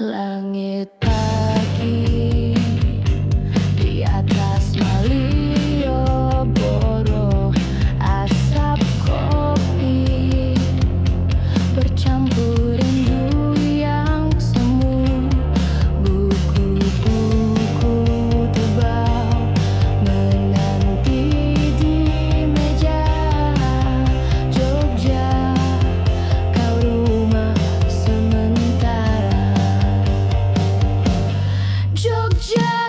Langit pagi just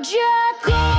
Jacob.